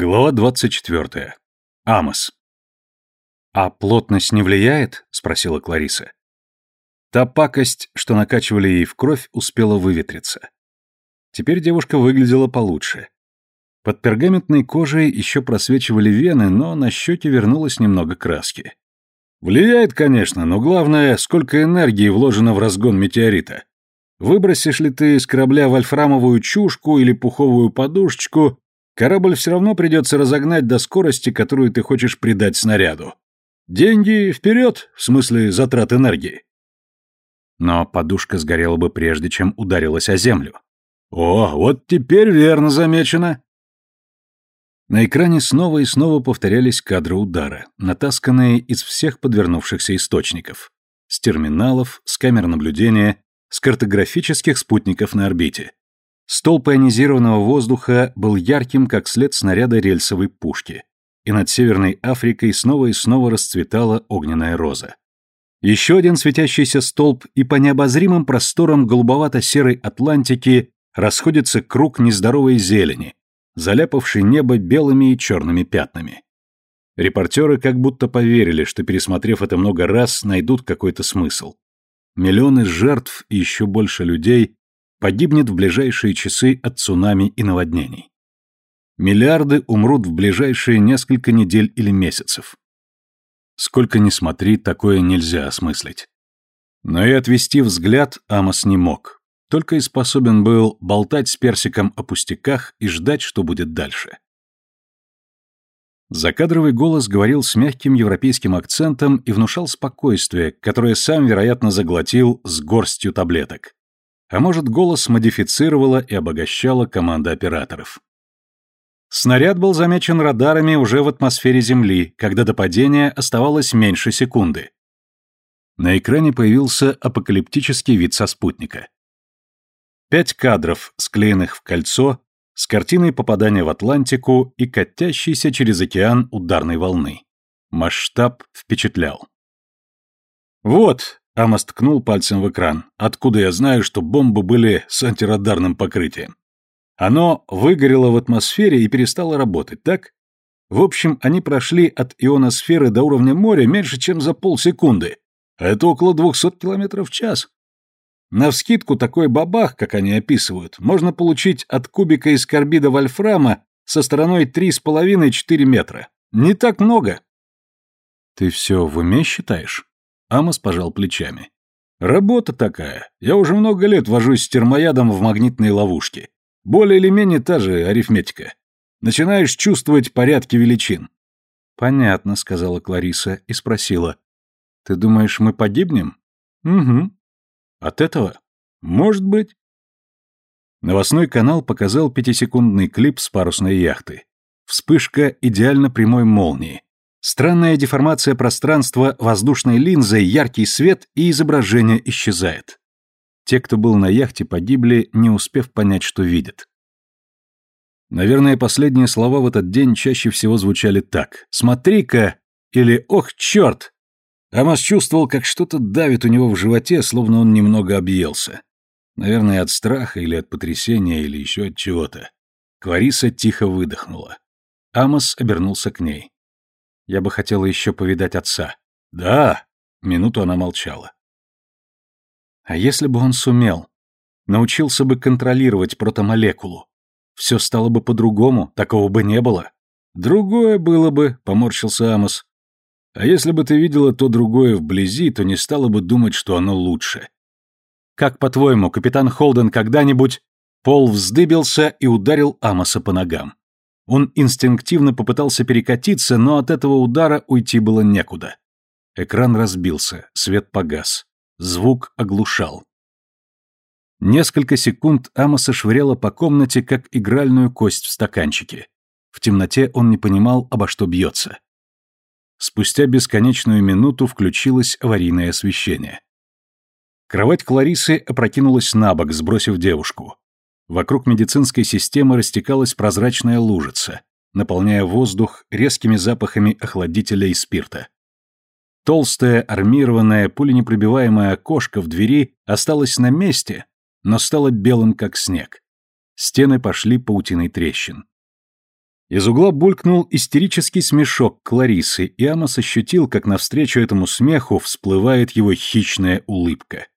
Глава 24. Амос. «А плотность не влияет?» — спросила Клариса. Та пакость, что накачивали ей в кровь, успела выветриться. Теперь девушка выглядела получше. Под пергаментной кожей еще просвечивали вены, но на щеке вернулось немного краски. «Влияет, конечно, но главное, сколько энергии вложено в разгон метеорита. Выбросишь ли ты из корабля вольфрамовую чушку или пуховую подушечку, Корабль все равно придется разогнать до скорости, которую ты хочешь придать снаряду. Деньги вперед, в смысле затрат энергии. Но подушка сгорела бы прежде, чем ударилась о землю. О, вот теперь верно замечено. На экране снова и снова повторялись кадры удара, натасканные из всех подвернувшихся источников. С терминалов, с камер наблюдения, с картографических спутников на орбите. Столб ионизированного воздуха был ярким, как след снаряда рельсовой пушки, и над Северной Африкой снова и снова расцветала огненная роза. Еще один светящийся столб, и по необозримым просторам голубовато-серой Атлантики расходится круг нездоровой зелени, заляпавший небо белыми и черными пятнами. Репортеры как будто поверили, что, пересмотрев это много раз, найдут какой-то смысл. Миллионы жертв и еще больше людей погибнет в ближайшие часы от цунами и наводнений. Миллиарды умрут в ближайшие несколько недель или месяцев. Сколько ни смотри, такое нельзя осмыслить. Но и отвести взгляд Амос не мог. Только и способен был болтать с персиком о пустяках и ждать, что будет дальше. Закадровый голос говорил с мягким европейским акцентом и внушал спокойствие, которое сам, вероятно, заглотил с горстью таблеток. А может, голос модифицировала и обогащала команда операторов. Снаряд был замечен радарами уже в атмосфере Земли, когда до падения оставалось меньше секунды. На экране появился апокалиптический вид со спутника. Пять кадров, склеенных в кольцо, с картиной попадания в Атлантику и катящейся через океан ударной волны. Масштаб впечатлял. «Вот», Амос ткнул пальцем в экран. Откуда я знаю, что бомбы были с антирадарным покрытием? Оно выгорело в атмосфере и перестало работать, так? В общем, они прошли от ионосферы до уровня моря меньше, чем за полсекунды. А это около 200 километров в час. Навскидку такой бабах, как они описывают, можно получить от кубика из карбида вольфрама со стороной 3,5-4 метра. Не так много. Ты все в уме считаешь? Амос пожал плечами. «Работа такая. Я уже много лет вожусь с термоядом в магнитной ловушке. Более или менее та же арифметика. Начинаешь чувствовать порядки величин». «Понятно», — сказала Клариса и спросила. «Ты думаешь, мы погибнем?» «Угу». «От этого?» «Может быть». Новостной канал показал пятисекундный клип с парусной яхты. Вспышка идеально прямой молнии. Странная деформация пространства воздушной линзой, яркий свет и изображение исчезает. Те, кто был на яхте, погибли, не успев понять, что видят. Наверное, последние слова в этот день чаще всего звучали так «Смотри-ка!» или «Ох, черт!». Амос чувствовал, как что-то давит у него в животе, словно он немного объелся. Наверное, от страха или от потрясения, или еще от чего-то. Клариса тихо выдохнула. Амос обернулся к ней. Я бы хотела еще повидать отца. Да. Минуту она молчала. А если бы он сумел? Научился бы контролировать протомолекулу. Все стало бы по-другому, такого бы не было. Другое было бы, поморщился Амос. А если бы ты видела то другое вблизи, то не стала бы думать, что оно лучше. Как, по-твоему, капитан Холден когда-нибудь... Пол вздыбился и ударил Амоса по ногам. Он инстинктивно попытался перекатиться, но от этого удара уйти было некуда. Экран разбился, свет погас. Звук оглушал. Несколько секунд Амоса швыряло по комнате, как игральную кость в стаканчике. В темноте он не понимал, обо что бьется. Спустя бесконечную минуту включилось аварийное освещение. Кровать Кларисы опрокинулась на бок, сбросив девушку. Вокруг медицинской системы растекалась прозрачная лужица, наполняя воздух резкими запахами охладителя и спирта. Толстая, армированная, пуленепробиваемая окошко в двери осталось на месте, но стало белым, как снег. Стены пошли паутиной трещин. Из угла булькнул истерический смешок Кларисы, и Амос ощутил, как навстречу этому смеху всплывает его хищная улыбка.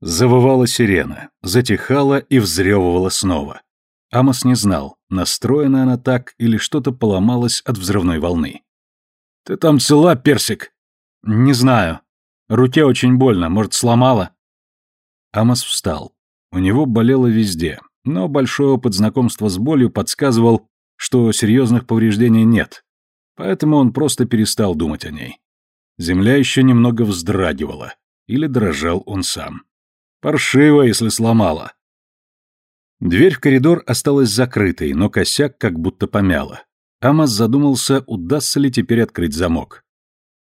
Завывала сирена, затихала и взрёвывала снова. Амос не знал, настроена она так или что-то поломалось от взрывной волны. «Ты там цела, персик?» «Не знаю. Руке очень больно, может, сломала?» Амос встал. У него болело везде, но большой опыт знакомства с болью подсказывал, что серьезных повреждений нет, поэтому он просто перестал думать о ней. Земля еще немного вздрагивала, или дрожал он сам. Паршиво, если сломала. Дверь в коридор осталась закрытой, но косяк как будто помяло. Амос задумался, удастся ли теперь открыть замок.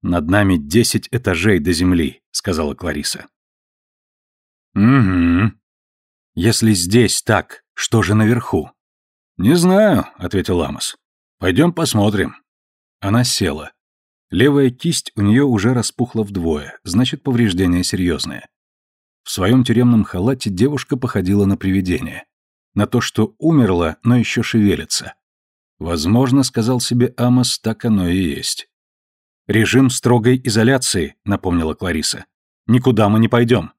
«Над нами десять этажей до земли», — сказала Клариса. «Угу. Если здесь так, что же наверху?» «Не знаю», — ответил Амос. «Пойдем посмотрим». Она села. Левая кисть у нее уже распухла вдвое, значит, повреждение серьезное. В своем тюремном халате девушка походила на привидение. На то, что умерла, но еще шевелится. Возможно, сказал себе Амос, так оно и есть. «Режим строгой изоляции», — напомнила Клариса. «Никуда мы не пойдем».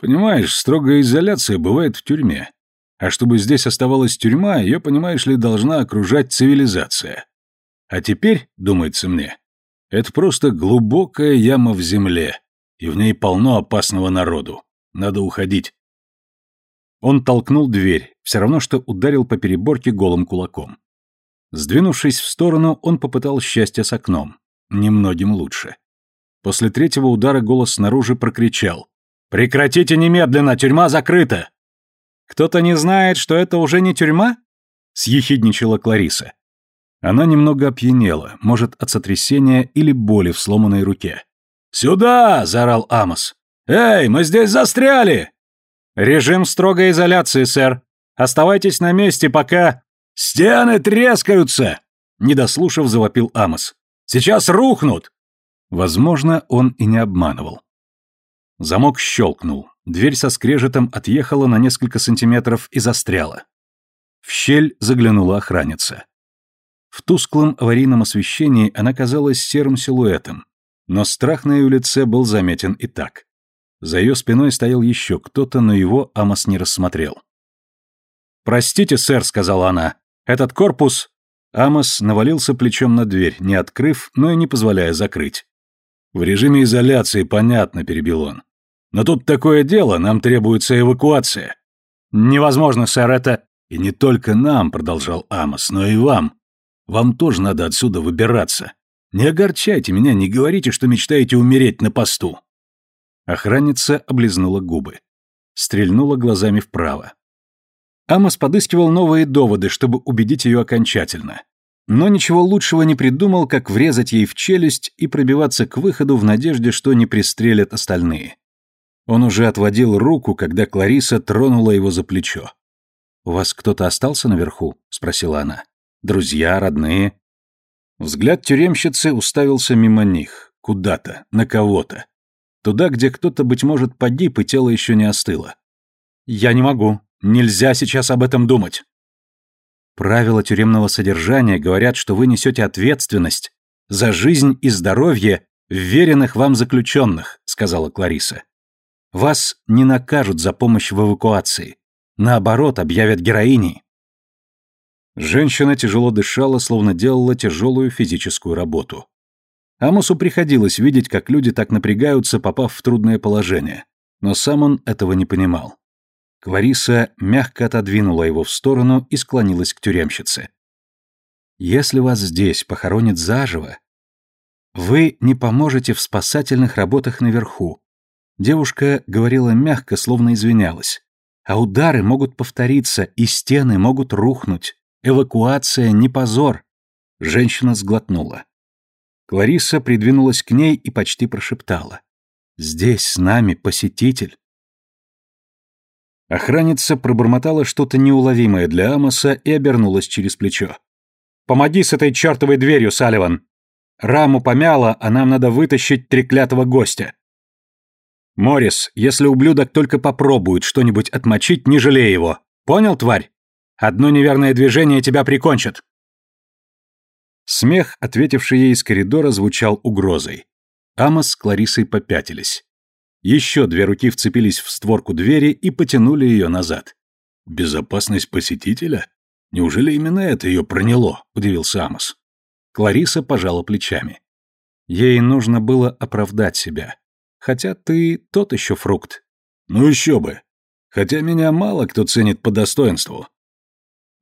«Понимаешь, строгая изоляция бывает в тюрьме. А чтобы здесь оставалась тюрьма, ее, понимаешь ли, должна окружать цивилизация. А теперь, думается мне, это просто глубокая яма в земле, и в ней полно опасного народу. Надо уходить. Он толкнул дверь, все равно что ударил по переборке голым кулаком. Сдвинувшись в сторону, он попытал счастье с окном. Немногим лучше. После третьего удара голос снаружи прокричал. «Прекратите немедленно! Тюрьма закрыта!» «Кто-то не знает, что это уже не тюрьма?» — съехидничала Клариса. Она немного опьянела, может, от сотрясения или боли в сломанной руке. «Сюда!» — заорал Амос. «Эй, мы здесь застряли!» «Режим строгой изоляции, сэр. Оставайтесь на месте, пока...» «Стены трескаются!» Не дослушав, завопил Амос. «Сейчас рухнут!» Возможно, он и не обманывал. Замок щелкнул. Дверь со скрежетом отъехала на несколько сантиметров и застряла. В щель заглянула охранница. В тусклом аварийном освещении она казалась серым силуэтом, но страх на ее лице был заметен и так. За ее спиной стоял еще кто-то, но его Амос не рассмотрел. «Простите, сэр», — сказала она, — «этот корпус...» Амос навалился плечом на дверь, не открыв, но и не позволяя закрыть. «В режиме изоляции, понятно», — перебил он. «Но тут такое дело, нам требуется эвакуация». «Невозможно, сэр, это...» «И не только нам», — продолжал Амос, — «но и вам. Вам тоже надо отсюда выбираться. Не огорчайте меня, не говорите, что мечтаете умереть на посту. Охранница облизнула губы. Стрельнула глазами вправо. Амос подыскивал новые доводы, чтобы убедить ее окончательно. Но ничего лучшего не придумал, как врезать ей в челюсть и пробиваться к выходу в надежде, что не пристрелят остальные. Он уже отводил руку, когда Клариса тронула его за плечо. «У вас кто-то остался наверху?» — спросила она. «Друзья, родные?» Взгляд тюремщицы уставился мимо них, куда-то, на кого-то. Туда, где кто-то, быть может, погиб, и тело еще не остыло. «Я не могу. Нельзя сейчас об этом думать». Правила тюремного содержания говорят, что вы несете ответственность за жизнь и здоровье веренных вам заключенных», — сказала Клариса. «Вас не накажут за помощь в эвакуации. Наоборот, объявят героиней. Женщина тяжело дышала, словно делала тяжелую физическую работу. Амосу приходилось видеть, как люди так напрягаются, попав в трудное положение, но сам он этого не понимал. Клариса мягко отодвинула его в сторону и склонилась к тюремщице. «Если вас здесь похоронят заживо, вы не поможете в спасательных работах наверху». Девушка говорила мягко, словно извинялась. «А удары могут повториться, и стены могут рухнуть. Эвакуация не позор. Женщина сглотнула. Клариса придвинулась к ней и почти прошептала. «Здесь с нами посетитель». Охранница пробормотала что-то неуловимое для Амоса и обернулась через плечо. «Помоги с этой чертовой дверью, Салливан! Раму помяло, а нам надо вытащить треклятого гостя!» «Моррис, если ублюдок только попробует что-нибудь отмочить, не жалей его. Понял, тварь?» Одно неверное движение тебя прикончит. Смех, ответивший ей из коридора, звучал угрозой. Амос с Кларисой попятились. Еще две руки вцепились в створку двери и потянули ее назад. «Безопасность посетителя? Неужели именно это ее проняло?» – удивился Амос. Клариса пожала плечами. Ей нужно было оправдать себя. Хотя ты тот еще фрукт. Ну еще бы. Хотя меня мало кто ценит по достоинству.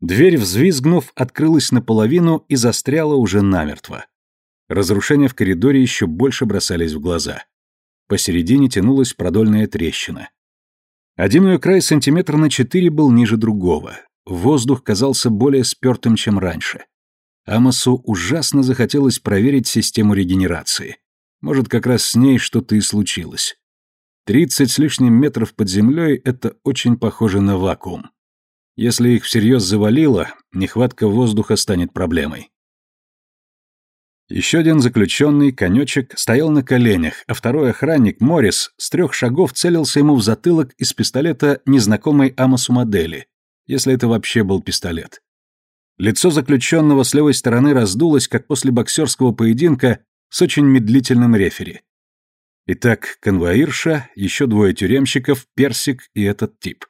Дверь, взвизгнув, открылась наполовину и застряла уже намертво. Разрушения в коридоре еще больше бросались в глаза. Посередине тянулась продольная трещина. Один ее край сантиметра на четыре был ниже другого. Воздух казался более спертым, чем раньше. Амосу ужасно захотелось проверить систему регенерации. Может, как раз с ней что-то и случилось. Тридцать с лишним метров под землей — это очень похоже на вакуум. Если их всерьез завалило, нехватка воздуха станет проблемой. Еще один заключенный, конечек, стоял на коленях, а второй охранник, Моррис, с трех шагов целился ему в затылок из пистолета незнакомой Амосу модели, если это вообще был пистолет. Лицо заключенного с левой стороны раздулось, как после боксерского поединка с очень медлительным рефери. Итак, конвоирша, еще двое тюремщиков, персик и этот тип.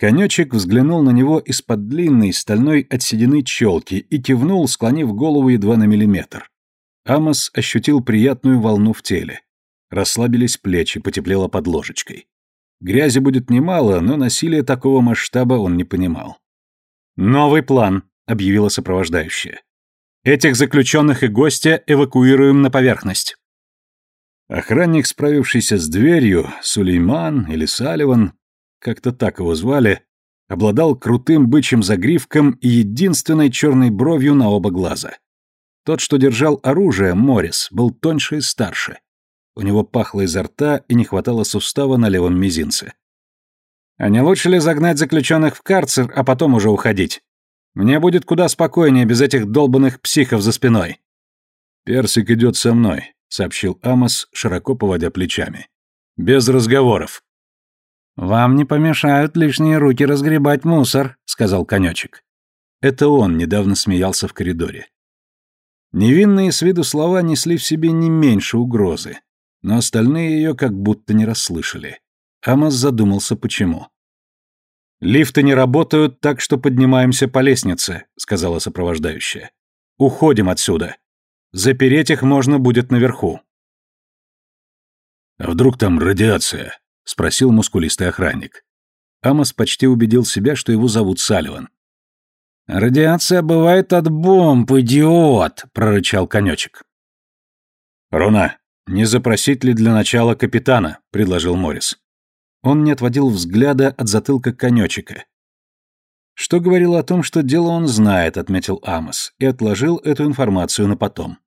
Конечек взглянул на него из-под длинной стальной отседены челки и кивнул, склонив голову едва на миллиметр. Амос ощутил приятную волну в теле. Расслабились плечи, потеплело под ложечкой. Грязи будет немало, но насилия такого масштаба он не понимал. «Новый план», — объявила сопровождающая. «Этих заключенных и гостя эвакуируем на поверхность». Охранник, справившийся с дверью, Сулейман или Салливан, как-то так его звали, обладал крутым бычьим загривком и единственной черной бровью на оба глаза. Тот, что держал оружие, Моррис, был тоньше и старше. У него пахло изо рта и не хватало сустава на левом мизинце. А не лучше ли загнать заключенных в карцер, а потом уже уходить? Мне будет куда спокойнее без этих долбанных психов за спиной. Персик идет со мной, сообщил Амос, широко поводя плечами. Без разговоров. Вам не помешают лишние руки разгребать мусор, сказал конечек. Это он недавно смеялся в коридоре. Невинные с виду слова несли в себе не меньше угрозы, но остальные ее как будто не расслышали. Амос задумался, почему. «Лифты не работают, так что поднимаемся по лестнице», — сказала сопровождающая. «Уходим отсюда. Запереть их можно будет наверху». «А вдруг там радиация?» — спросил мускулистый охранник. Амос почти убедил себя, что его зовут Салливан. «Радиация бывает от бомб, идиот!» — прорычал конечек. «Руна, не запросить ли для начала капитана?» — предложил Моррис. Он не отводил взгляда от затылка конечика. Что говорило о том, что дело он знает, отметил Амос, и отложил эту информацию на потом.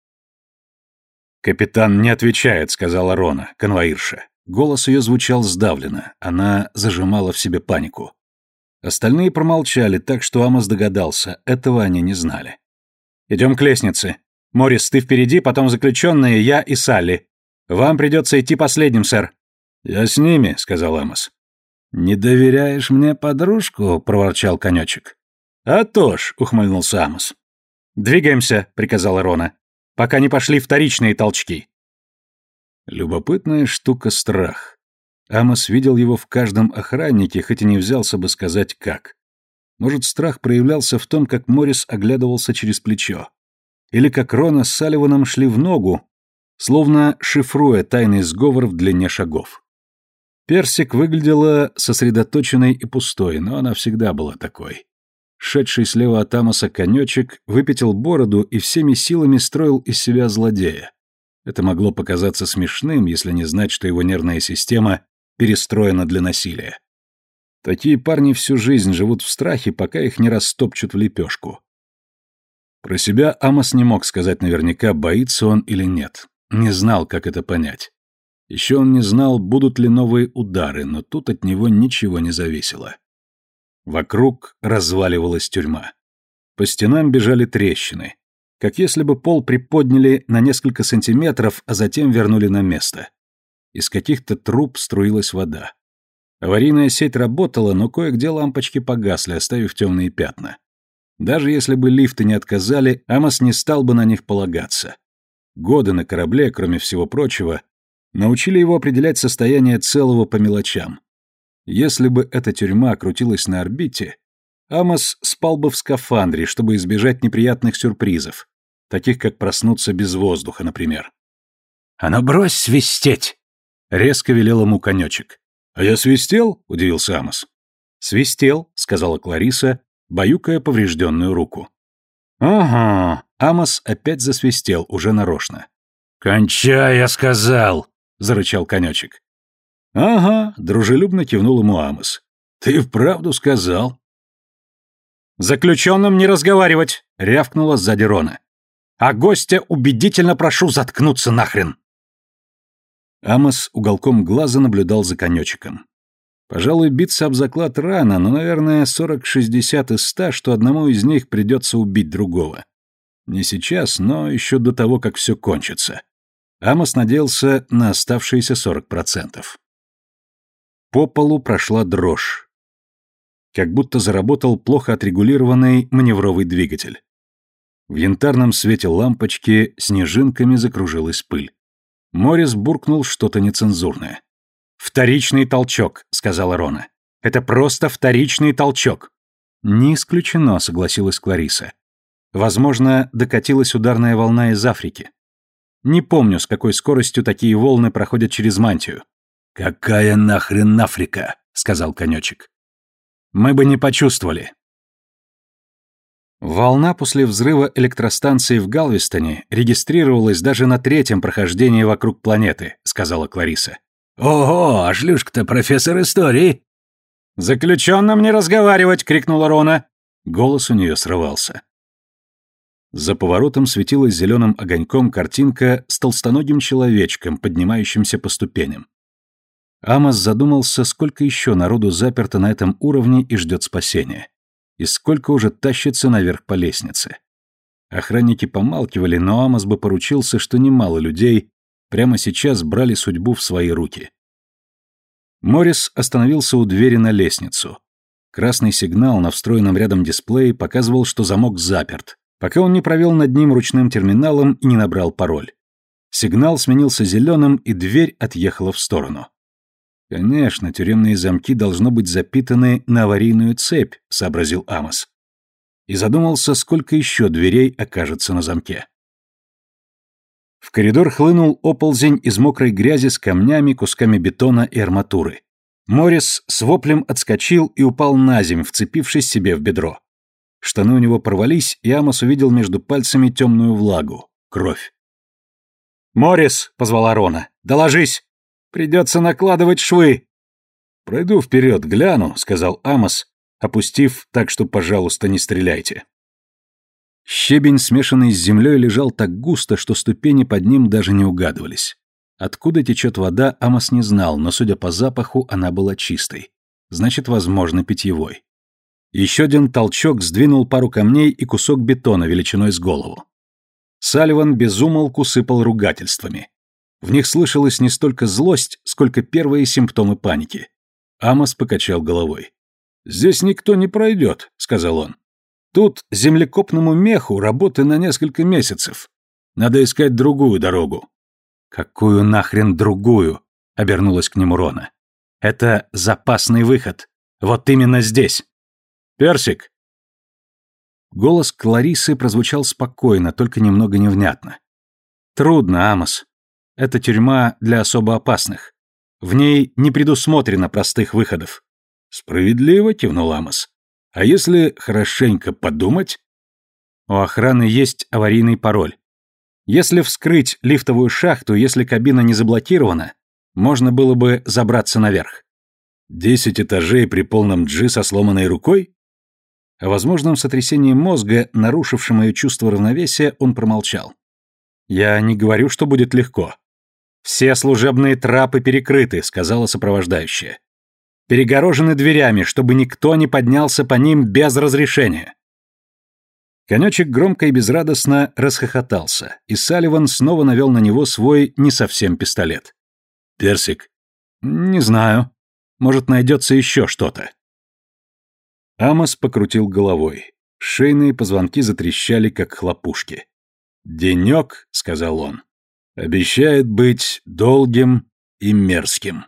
«Капитан не отвечает», — сказала Рона, конвоирша. Голос ее звучал сдавленно, она зажимала в себе панику. Остальные промолчали, так что Амос догадался, этого они не знали. «Идем к лестнице. Морис, ты впереди, потом заключенные, я и Салли. Вам придется идти последним, сэр». «Я с ними», — сказал Амос. «Не доверяешь мне подружку?» — проворчал конечек. «А то ж», — ухмыльнулся Амос. «Двигаемся», — приказала Рона, — «пока не пошли вторичные толчки». Любопытная штука страх. Амос видел его в каждом охраннике, хоть и не взялся бы сказать как. Может, страх проявлялся в том, как Морис оглядывался через плечо. Или как Рона с Салливаном шли в ногу, словно шифруя тайный сговор в длине шагов. Персик выглядела сосредоточенной и пустой, но она всегда была такой. Шедший слева от Амоса конечек выпятил бороду и всеми силами строил из себя злодея. Это могло показаться смешным, если не знать, что его нервная система перестроена для насилия. Такие парни всю жизнь живут в страхе, пока их не растопчут в лепешку. Про себя Амос не мог сказать наверняка, боится он или нет. Не знал, как это понять. Еще он не знал, будут ли новые удары, но тут от него ничего не зависело. Вокруг разваливалась тюрьма. По стенам бежали трещины, как если бы пол приподняли на несколько сантиметров, а затем вернули на место. Из каких-то труб струилась вода. Аварийная сеть работала, но кое-где лампочки погасли, оставив темные пятна. Даже если бы лифты не отказали, Амос не стал бы на них полагаться. Годы на корабле, кроме всего прочего, научили его определять состояние целого по мелочам. Если бы эта тюрьма крутилась на орбите, Амос спал бы в скафандре, чтобы избежать неприятных сюрпризов, таких как проснуться без воздуха, например. «А ну брось свистеть!» — резко велел ему конечек. «А я свистел?» — удивился Амос. «Свистел», — сказала Клариса, баюкая поврежденную руку. «Ага», — Амос опять засвистел, уже нарочно. «Кончай, я сказал!» — зарычал конечек. «Ага», — дружелюбно кивнул ему Амос. «Ты вправду сказал?» «Заключенным не разговаривать!» — рявкнула сзади Рона. «А гостя убедительно прошу заткнуться нахрен!» Амос уголком глаза наблюдал за конечиком. Пожалуй, биться об заклад рано, но, наверное, 40-60 из 100, что одному из них придется убить другого. Не сейчас, но еще до того, как все кончится. Амос надеялся на оставшиеся 40%. По полу прошла дрожь. Как будто заработал плохо отрегулированный маневровый двигатель. В янтарном свете лампочки снежинками закружилась пыль. Морис буркнул что-то нецензурное. «Вторичный толчок», — сказала Рона. «Это просто вторичный толчок». «Не исключено», — согласилась Клариса. «Возможно, докатилась ударная волна из Африки. Не помню, с какой скоростью такие волны проходят через мантию. «Какая нахрен Африка?» — сказал конечек. «Мы бы не почувствовали». Волна после взрыва электростанции в Галвестоне регистрировалась даже на третьем прохождении вокруг планеты, сказала Клариса. «Ого, а шлюшка-то профессор истории!» «Заключенным не разговаривать!» — крикнула Рона. Голос у нее срывался. За поворотом светилась зеленым огоньком картинка с толстоногим человечком, поднимающимся по ступеням. Амос задумался, сколько еще народу заперто на этом уровне и ждет спасения. И сколько уже тащится наверх по лестнице. Охранники помалкивали, но Амос бы поручился, что немало людей прямо сейчас брали судьбу в свои руки. Моррис остановился у двери на лестницу. Красный сигнал на встроенном рядом дисплее показывал, что замок заперт, пока он не провел над ним ручным терминалом и не набрал пароль. Сигнал сменился зеленым, и дверь отъехала в сторону. «Конечно, тюремные замки должно быть запитаны на аварийную цепь», — сообразил Амос. И задумался, сколько еще дверей окажется на замке. В коридор хлынул оползень из мокрой грязи с камнями, кусками бетона и арматуры. Морис с воплем отскочил и упал на земь, вцепившись себе в бедро. Штаны у него порвались, и Амос увидел между пальцами темную влагу. Кровь. «Морис!» — позвала Рона. «Доложись!» Придется накладывать швы. Пройду вперед, гляну, сказал Амос, опустив так, что, пожалуйста, не стреляйте. Щебень, смешанный с землей, лежал так густо, что ступени под ним даже не угадывались. Откуда течет вода, Амос не знал, но, судя по запаху, она была чистой. Значит, возможно, питьевой. Еще один толчок сдвинул пару камней и кусок бетона величиной с голову. Салливан безумолку сыпал ругательствами. В них слышалась не столько злость, сколько первые симптомы паники. Амос покачал головой. «Здесь никто не пройдет», — сказал он. «Тут землекопному меху работы на несколько месяцев. Надо искать другую дорогу». «Какую нахрен другую?» — обернулась к нему Рона. «Это запасный выход. Вот именно здесь». «Персик!» Голос Кларисы прозвучал спокойно, только немного невнятно. «Трудно, Амос. Это тюрьма для особо опасных. В ней не предусмотрено простых выходов. Справедливо, кивнул Амос. А если хорошенько подумать? У охраны есть аварийный пароль. Если вскрыть лифтовую шахту, если кабина не заблокирована, можно было бы забраться наверх. Десять этажей при полном джи со сломанной рукой? О возможном сотрясении мозга, нарушившем мое чувство равновесия, он промолчал. Я не говорю, что будет легко. «Все служебные трапы перекрыты», — сказала сопровождающая. «Перегорожены дверями, чтобы никто не поднялся по ним без разрешения». Конечек громко и безрадостно расхохотался, и Салливан снова навел на него свой не совсем пистолет. «Персик?» «Не знаю. Может, найдется еще что-то». Амос покрутил головой. Шейные позвонки затрещали, как хлопушки. «Денек», — сказал он, — «обещает быть долгим и мерзким».